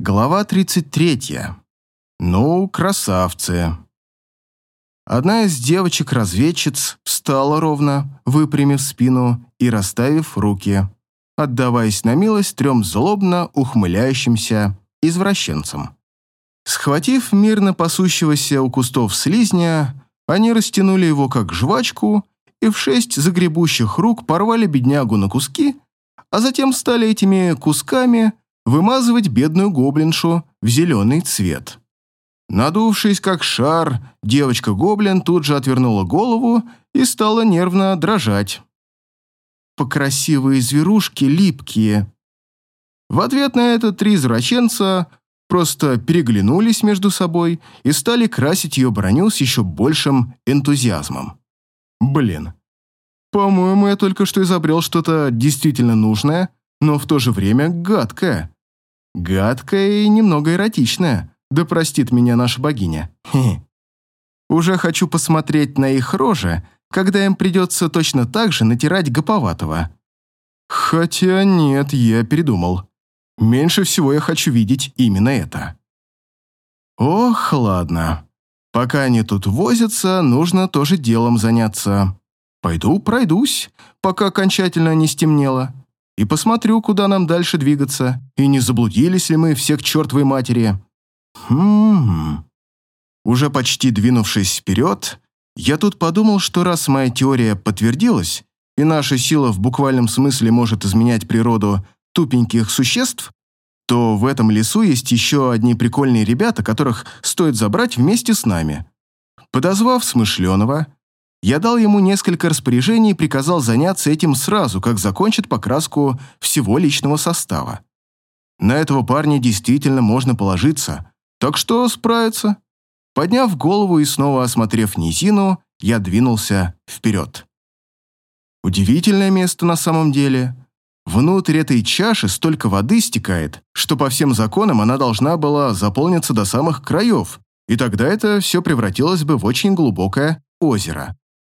Глава 33. Ну, красавцы. Одна из девочек-разведчиц встала ровно, выпрямив спину и расставив руки, отдаваясь на милость трем злобно ухмыляющимся извращенцам. Схватив мирно пасущегося у кустов слизня, они растянули его как жвачку и в шесть загребущих рук порвали беднягу на куски, а затем стали этими кусками вымазывать бедную гоблиншу в зеленый цвет. Надувшись как шар, девочка-гоблин тут же отвернула голову и стала нервно дрожать. «Покрасивые зверушки липкие». В ответ на это три извращенца просто переглянулись между собой и стали красить ее броню с еще большим энтузиазмом. Блин, по-моему, я только что изобрел что-то действительно нужное, но в то же время гадкое. Гадкая и немного эротичная, да простит меня наша богиня. Хе -хе. Уже хочу посмотреть на их рожи, когда им придется точно так же натирать гоповатого. Хотя нет, я передумал. Меньше всего я хочу видеть именно это. Ох, ладно. Пока они тут возятся, нужно тоже делом заняться. Пойду пройдусь, пока окончательно не стемнело и посмотрю, куда нам дальше двигаться, и не заблудились ли мы все к чертовой матери. Хм. Уже почти двинувшись вперед, я тут подумал, что раз моя теория подтвердилась, и наша сила в буквальном смысле может изменять природу тупеньких существ, то в этом лесу есть еще одни прикольные ребята, которых стоит забрать вместе с нами. Подозвав Смышленого, я дал ему несколько распоряжений и приказал заняться этим сразу, как закончит покраску всего личного состава. На этого парня действительно можно положиться, так что справится. Подняв голову и снова осмотрев низину, я двинулся вперед. Удивительное место на самом деле. Внутрь этой чаши столько воды стекает, что по всем законам она должна была заполниться до самых краев, и тогда это все превратилось бы в очень глубокое озеро.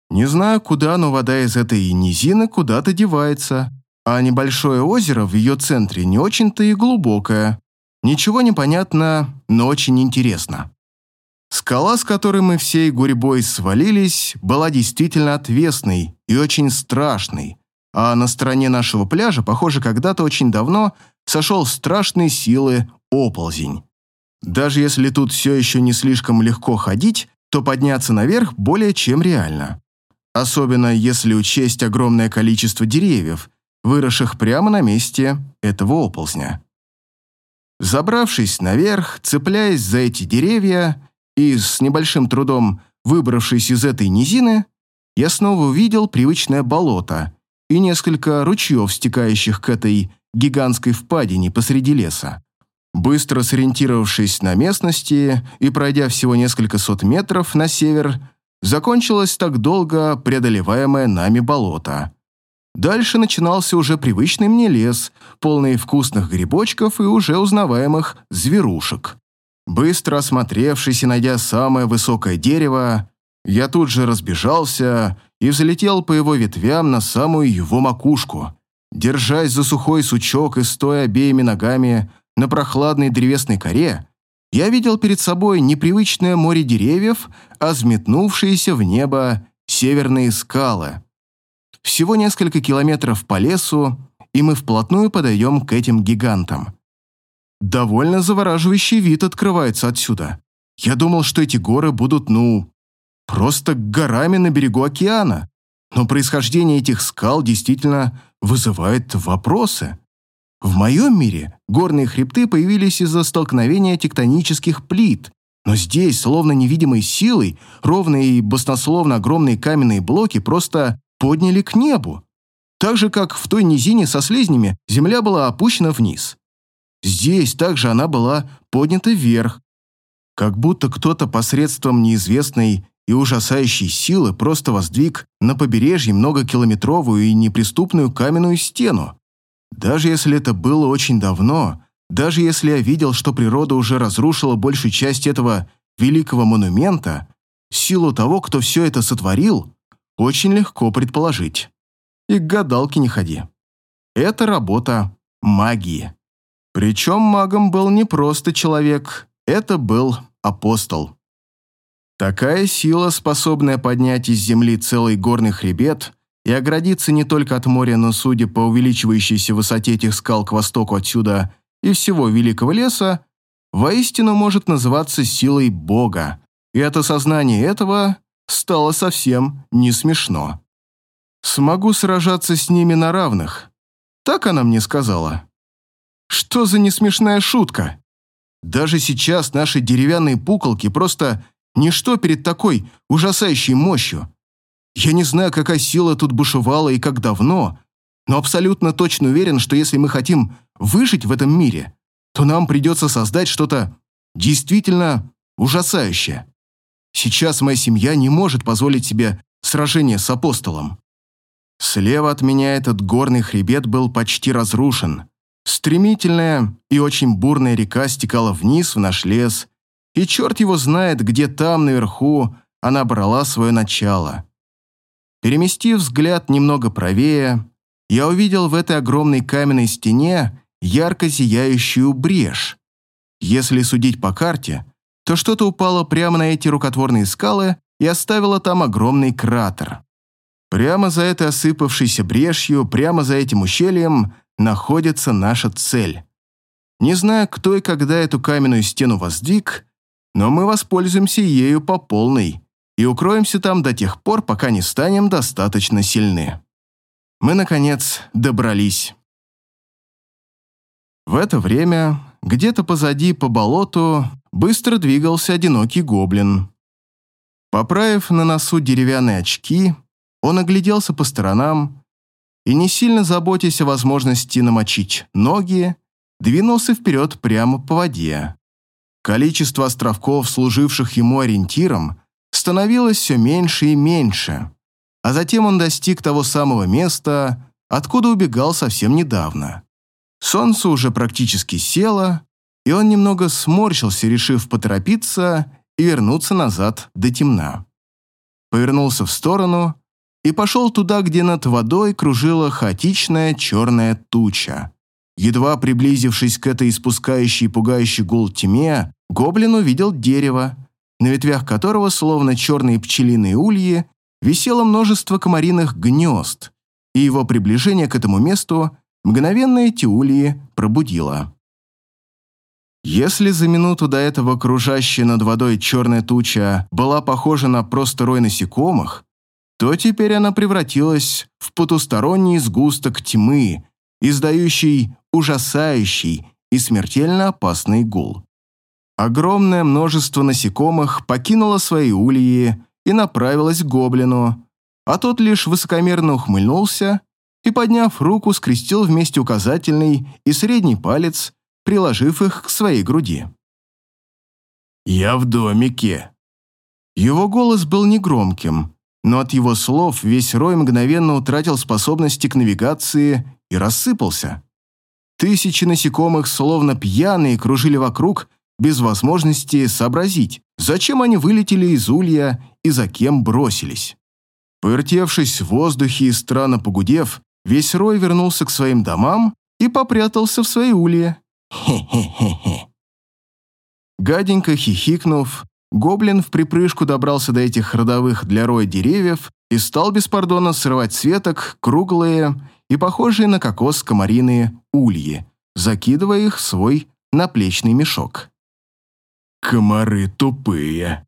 Не знаю, куда, но вода из этой низины куда-то девается, а небольшое озеро в ее центре не очень-то и глубокое. Ничего не понятно, но очень интересно. Скала, с которой мы всей гурьбой свалились, была действительно отвесной и очень страшной, а на стороне нашего пляжа, похоже, когда-то очень давно сошел страшной силы оползень. Даже если тут все еще не слишком легко ходить, то подняться наверх более чем реально особенно если учесть огромное количество деревьев, выросших прямо на месте этого оползня. Забравшись наверх, цепляясь за эти деревья и с небольшим трудом выбравшись из этой низины, я снова увидел привычное болото и несколько ручьев, стекающих к этой гигантской впадине посреди леса. Быстро сориентировавшись на местности и пройдя всего несколько сот метров на север, закончилось так долго преодолеваемое нами болото. Дальше начинался уже привычный мне лес, полный вкусных грибочков и уже узнаваемых зверушек. Быстро осмотревшись и найдя самое высокое дерево, я тут же разбежался и взлетел по его ветвям на самую его макушку. Держась за сухой сучок и стоя обеими ногами на прохладной древесной коре, я видел перед собой непривычное море деревьев, а взметнувшиеся в небо северные скалы. Всего несколько километров по лесу, и мы вплотную подойдем к этим гигантам. Довольно завораживающий вид открывается отсюда. Я думал, что эти горы будут, ну, просто горами на берегу океана. Но происхождение этих скал действительно вызывает вопросы. В моем мире горные хребты появились из-за столкновения тектонических плит, но здесь, словно невидимой силой, ровные и баснословно огромные каменные блоки просто подняли к небу. Так же, как в той низине со слизнями земля была опущена вниз. Здесь также она была поднята вверх, как будто кто-то посредством неизвестной и ужасающей силы просто воздвиг на побережье многокилометровую и неприступную каменную стену. Даже если это было очень давно, даже если я видел, что природа уже разрушила большую часть этого великого монумента, силу того, кто все это сотворил, очень легко предположить. И к гадалке не ходи. Это работа магии. Причем магом был не просто человек, это был апостол. Такая сила, способная поднять из земли целый горный хребет и оградиться не только от моря, но, судя по увеличивающейся высоте этих скал к востоку отсюда и всего великого леса, воистину может называться силой Бога. И от осознания этого стало совсем не смешно. Смогу сражаться с ними на равных. Так она мне сказала. Что за несмешная шутка? Даже сейчас наши деревянные пуколки просто ничто перед такой ужасающей мощью. Я не знаю, какая сила тут бушевала и как давно, но абсолютно точно уверен, что если мы хотим выжить в этом мире, то нам придется создать что-то действительно ужасающее. Сейчас моя семья не может позволить себе сражение с апостолом. Слева от меня этот горный хребет был почти разрушен. Стремительная и очень бурная река стекала вниз в наш лес, и черт его знает, где там, наверху, она брала свое начало. Переместив взгляд немного правее, я увидел в этой огромной каменной стене ярко зияющую брешь. Если судить по карте, то что-то упало прямо на эти рукотворные скалы и оставило там огромный кратер. Прямо за этой осыпавшейся брешью, прямо за этим ущельем находится наша цель. Не знаю, кто и когда эту каменную стену воздвиг, но мы воспользуемся ею по полной и укроемся там до тех пор, пока не станем достаточно сильны. Мы, наконец, добрались. В это время где-то позади по болоту быстро двигался одинокий гоблин. Поправив на носу деревянные очки, он огляделся по сторонам и, не сильно заботясь о возможности намочить ноги, двинулся вперед прямо по воде. Количество островков, служивших ему ориентиром, становилось все меньше и меньше, а затем он достиг того самого места, откуда убегал совсем недавно. Солнце уже практически село, и он немного сморщился, решив поторопиться и вернуться назад до темна. Повернулся в сторону и пошел туда, где над водой кружила хаотичная черная туча. Едва приблизившись к этой испускающей и пугающей гул тьме, гоблин увидел дерево, на ветвях которого, словно черные пчелиные ульи, висело множество комариных гнезд, и его приближение к этому месту мгновенно эти ульи пробудило. Если за минуту до этого кружащая над водой черная туча была похожа на просто рой насекомых, то теперь она превратилась в потусторонний сгусток тьмы, издающий ужасающий и смертельно опасный гул. Огромное множество насекомых покинуло свои ульи и направилось к гоблину, а тот лишь высокомерно ухмыльнулся и, подняв руку, скрестил вместе указательный и средний палец, приложив их к своей груди. «Я в домике». Его голос был негромким, но от его слов весь рой мгновенно утратил способности к навигации и рассыпался. Тысячи насекомых, словно пьяные, кружили вокруг, без возможности сообразить, зачем они вылетели из улья и за кем бросились. Повертевшись в воздухе и странно погудев, весь рой вернулся к своим домам и попрятался в свои улья. Хе-хе-хе-хе. Гаденько хихикнув, Гоблин в припрыжку добрался до этих родовых для роя деревьев и стал без пардона срывать светок круглые и похожие на кокос комариные ульи, закидывая их в свой наплечный мешок. «Комары тупые»,